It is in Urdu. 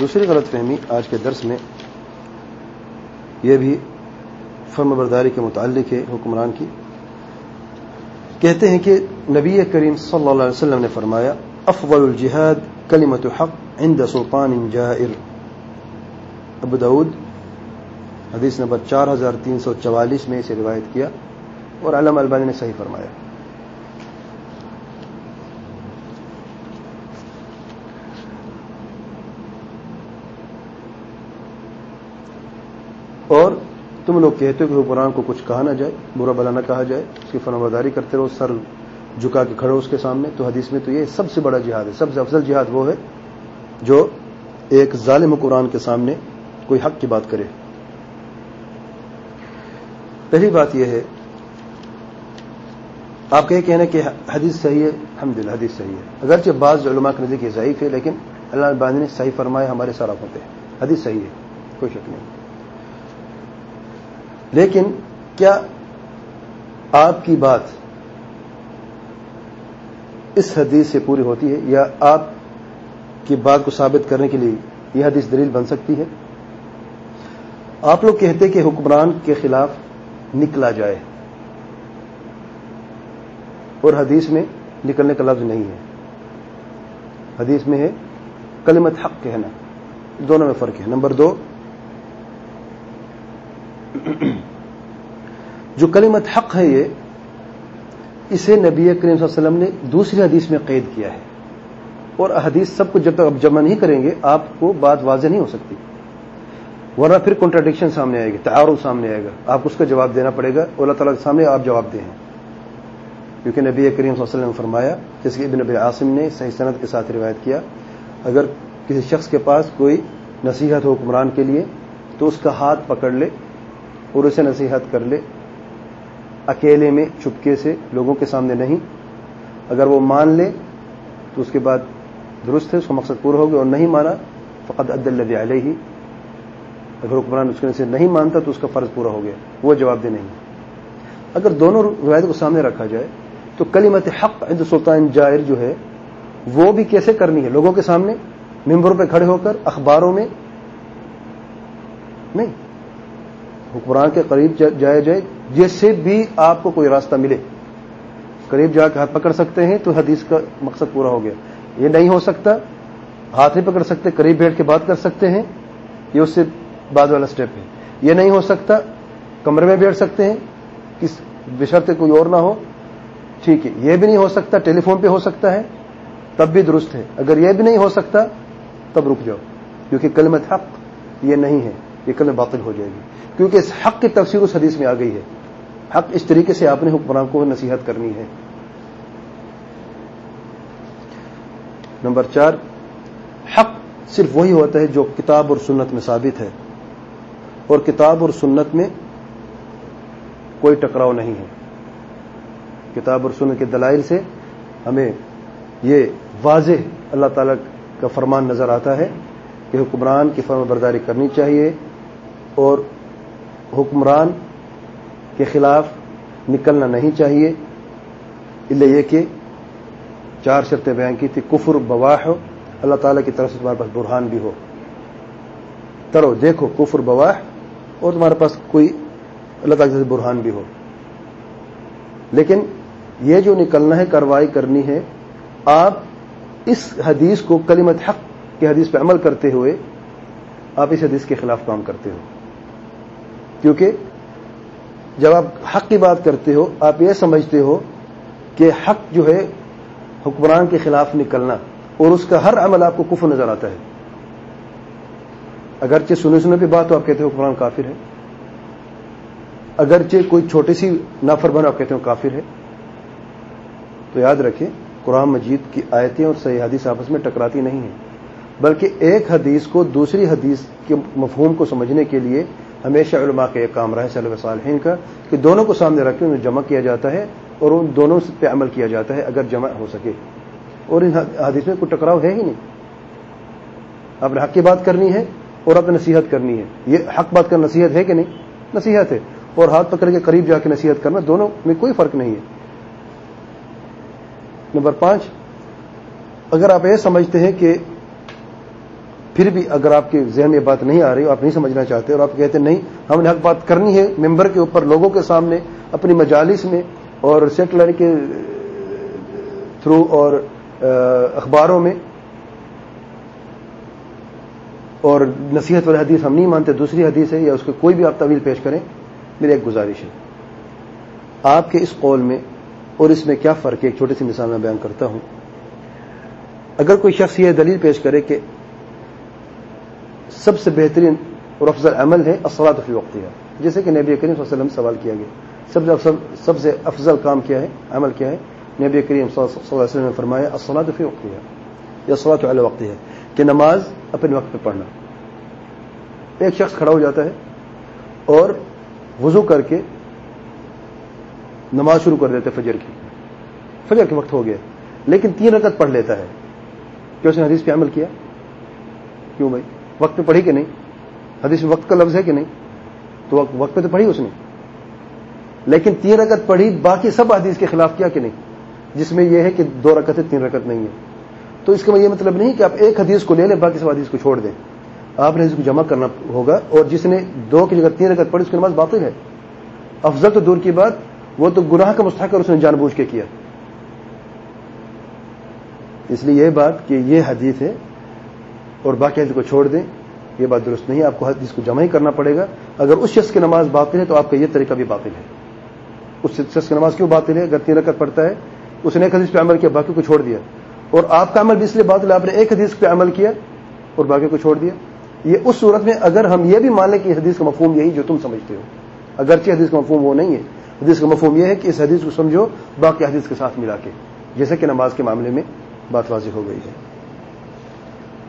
دوسری غلط فہمی آج کے درس میں یہ بھی فرم برداری کے متعلق ہے، حکمران کی۔ کہتے ہیں کہ نبی کریم صلی اللہ علیہ وسلم نے فرمایا، افضل الجہاد کلمت حق عند سلطان جائر. ابو داود، حدیث نمبر چار ہزار تین سو چوالیس میں اسے روایت کیا اور علم البانی نے صحیح فرمایا اور تم لوگ کہتے ہو کہ حکمران کو کچھ کہا نہ جائے، برا بلا نہ کہا جائے، اس کی فرمداری کرتے رہو، سر جھکا کے کھڑے اس کے سامنے۔ تو حدیث میں تو یہ سب سے بڑا جہاد ہے، سب سے افضل جہاد وہ ہے جو ایک ظالم قرآن کے سامنے کوئی حق کی بات کرے۔ پہلی بات یہ ہے، آپ کا یہ کہنا کہ حدیث صحیح ہے الحمد حدیث صحیح ہے۔ اگرچہ بعض علماء کے نزدیک یہ ضعیف ہے، لیکن اللہ بانی نے صحیح فرمایا ہمارے سارا ہوتے ہیں حدیث صحیح ہے، کوئی شک نہیں۔ لیکن کیا آپ کی بات اس حدیث سے پوری ہوتی ہے یا آپ کی بات کو ثابت کرنے کے لیے یہ حدیث دلیل بن سکتی ہے؟ آپ لوگ کہتے کہ حکمران کے خلاف نکلا جائے اور حدیث میں نکلنے کا لفظ نہیں ہے۔ حدیث میں ہے کلمت حق کہنا، دونوں میں فرق ہے۔ نمبر دو جو کلمت حق ہے یہ، اسے نبی کریم صلی اللہ علیہ وسلم نے دوسری حدیث میں قید کیا ہے۔ اور حدیث سب کو جب تک اب جمع نہیں کریں گے، آپ کو بات واضح نہیں ہو سکتی۔ ورنہ پھر کنٹراڈکشن سامنے آئے گی تعارف سامنے آئے گا۔ آپ اس کا جواب دینا پڑے گا اللہ تعالیٰ کے سامنے آپ جواب دیں۔ کیونکہ نبی کریم صلی اللہ علیہ وسلم نے فرمایا جس کہ ابن نبی عاصم نے صحیح صنعت کے ساتھ روایت کیا، اگر کسی شخص کے پاس کوئی نصیحت ہو حکمران کے لیے، تو اس کا ہاتھ پکڑ لے۔ اور اسے نصیحت کر لے، اکیلے میں، چپکے سے، لوگوں کے سامنے نہیں۔ اگر وہ مان لے، تو اس کے بعد درست ہے، اس کا مقصد پورا ہو گیا، اور نہیں مانا فقط عد اللہ علیہ۔ ہی اگر حکمران اس سے نہیں مانتا، تو اس کا فرض پورا ہو گیا، وہ جواب دے نہیں۔ اگر دونوں روایت کو سامنے رکھا جائے، تو کلیمت حق عند سلطان جائر جو ہے، وہ بھی کیسے کرنی ہے؟ لوگوں کے سامنے ممبروں پہ کھڑے ہو کر، اخباروں میں، نہیں حکمران کے قریب جایا جائے، جس سے بھی آپ کو کوئی راستہ ملے۔ قریب جا کے ہاتھ پکڑ سکتے ہیں تو حدیث کا مقصد پورا ہو گیا۔ یہ نہیں ہو سکتا، ہاتھ نہیں پکڑ سکتے، قریب بیٹھ کے بات کر سکتے ہیں۔ یہ اس سے بعد والا سٹیپ ہے۔ یہ نہیں ہو سکتا، کمرے میں بیٹھ سکتے ہیں، کس بشرط کوئی اور نہ ہو۔ ٹھیک ہے، یہ بھی نہیں ہو سکتا، ٹیلی فون پہ ہو سکتا ہے، تب بھی درست ہے۔ اگر یہ بھی نہیں ہو سکتا، تب رک جاؤ، کیونکہ کلمت حق یہ نہیں ہے۔ یہ کلم باطل ہو جائے گی۔ کیونکہ اس حق کی تفسیر اس حدیث میں آ گئی ہے۔ حق اس طریقے سے آپ نے حکمران کو نصیحت کرنی ہے۔ نمبر چار، حق صرف وہی ہوتا ہے جو کتاب اور سنت میں ثابت ہے۔ اور کتاب اور سنت میں کوئی ٹکراؤ نہیں ہے۔ کتاب اور سنت کے دلائل سے ہمیں یہ واضح اللہ تعالی کا فرمان نظر آتا ہے کہ حکمران کی فرم برداری کرنی چاہیے۔ اور حکمران کے خلاف نکلنا نہیں چاہیے۔ اللہ یہ کہ چار شرطیں بیان کی تھی۔ کفر بواہ ہو، اللہ تعالیٰ کی طرف سے تمہارے پاس برہان بھی ہو۔ ترو، دیکھو، کفر بواہ اور تمہارے پاس کوئی اللہ تعالیٰ سے برہان بھی ہو۔ لیکن یہ جو نکلنا ہے، کاروائی کرنی ہے، آپ اس حدیث کو کلمت حق کے حدیث پہ عمل کرتے ہوئے آپ اس حدیث کے خلاف کام کرتے ہو۔ کیونکہ جب آپ حق کی بات کرتے ہو، آپ یہ سمجھتے ہو کہ حق جو ہے، حکمران کے خلاف نکلنا اور اس کا ہر عمل آپ کو کفر نظر آتا ہے۔ اگرچہ سنے سنے پہ بات ہو، آپ کہتے ہو حکمران کافر ہے اگرچہ کوئی چھوٹی سی نافر بنا آپ کہتے ہو کافر ہے تو یاد رکھیں، قرآن مجید کی آیتیں اور صحیح حدیث آپس میں ٹکراتی نہیں ہیں۔ بلکہ ایک حدیث کو دوسری حدیث کے مفہوم کو سمجھنے کے لیے ہمیشہ علماء کا ایک کام رہا ہے صلی صالحین کا، کہ دونوں کو سامنے رکھ کے انہیں جمع کیا جاتا ہے اور ان دونوں پہ عمل کیا جاتا ہے اگر جمع ہو سکے۔ اور ان حدیث میں کوئی ٹکراؤ ہے ہی نہیں۔ آپ نے حق کی بات کرنی ہے اور اپنے نصیحت کرنی ہے۔ یہ حق بات کا نصیحت ہے کہ نہیں؟ نصیحت ہے۔ اور ہاتھ پکڑ کے قریب جا کے نصیحت کرنا دونوں میں کوئی فرق نہیں ہے۔ نمبر پانچ، اگر آپ یہ سمجھتے ہیں کہ پھر بھی اگر آپ کے ذہن میں بات نہیں آ رہی آپ نہیں سمجھنا چاہتے اور آپ کہتے ہیں نہیں، ہم نے حق بات کرنی ہے ممبر کے اوپر، لوگوں کے سامنے، اپنی مجالس میں اور سیٹلر کے تھرو اور اخباروں میں۔ اور نصیحت والی حدیث ہم نہیں مانتے، دوسری حدیث ہے یا اس کو کوئی بھی آپ طویل پیش کریں، میری ایک گزارش ہے۔ آپ کے اس قول میں اور اس میں کیا فرق ہے؟ ایک چھوٹی سی مثال میں بیان کرتا ہوں۔ اگر کوئی شخص یہ دلیل پیش کرے کہ سب سے بہترین اور افضل عمل ہے اسلاد فی وقت جیسے کہ نبی کریم صلی اللہ علیہ وسلم سوال کیا گیا۔ سب سے افضل، سب سے افضل کام کیا ہے، عمل کیا ہے؟ نبی کریم صلی اللہ علیہ وسلم نے فرمایا اسلاد فی وقت یا اسلاد علیہ وقت ہے کہ نماز اپنے وقت پہ پڑھنا۔ ایک شخص کھڑا ہو جاتا ہے اور وضو کر کے نماز شروع کر دیتے فجر کی۔ فجر کے وقت ہو گیا، لیکن تین رکعت پڑھ لیتا ہے۔ کیا اس نے حدیث پہ عمل کیا؟ کیوں بھائی؟ وقت پہ پڑھی کہ نہیں؟ حدیث وقت کا لفظ ہے کہ نہیں؟ تو وقت پہ تو پڑھی اس نے۔ لیکن تین رکعت پڑھی، باقی سب حدیث کے خلاف کیا کہ نہیں؟ جس میں یہ ہے کہ دو رکعت ہے تین رکعت نہیں ہے تو اس کا یہ مطلب نہیں کہ آپ ایک حدیث کو لے لیں، باقی سب حدیث کو چھوڑ دیں۔ آپ نے اس کو جمع کرنا ہوگا اور جس نے دو کی جگہ تین رکعت پڑھی، اس کی نماز باطل ہے۔ افضل تو دور کی بات، وہ تو گناہ کا مستحق اس نے جان بوجھ کے کیا۔ اس لیے یہ بات کہ یہ حدیث ہے اور باقی حدیث کو چھوڑ دیں، یہ بات درست نہیں ہے، آپ کو حدیث کو جمع ہی کرنا پڑے گا۔ اگر اس شخص کی نماز باطل ہے تو آپ کا یہ طریقہ بھی باطل ہے۔ اس شخص کی نماز کیوں باطل ہے؟ اگر تین رکعت پڑتا ہے، اس نے ایک حدیث پہ عمل کیا، باقی کو چھوڑ دیا۔ اور آپ کا عمل بھی اس لیے باطل ہے، آپ نے ایک حدیث پہ عمل کیا اور باقی کو چھوڑ دیا۔ یہ اس صورت میں اگر ہم یہ بھی مان لیں کہ حدیث کا مفہوم یہی جو تم سمجھتے ہو، اگرچہ حدیث کا مفہوم وہ نہیں ہے، حدیث کا مفہوم یہ ہے کہ اس حدیث کو سمجھو، باقی حدیث کے ساتھ ملا کے، جیسے کہ نماز کے معاملے میں بات واضح ہو گئی ہے۔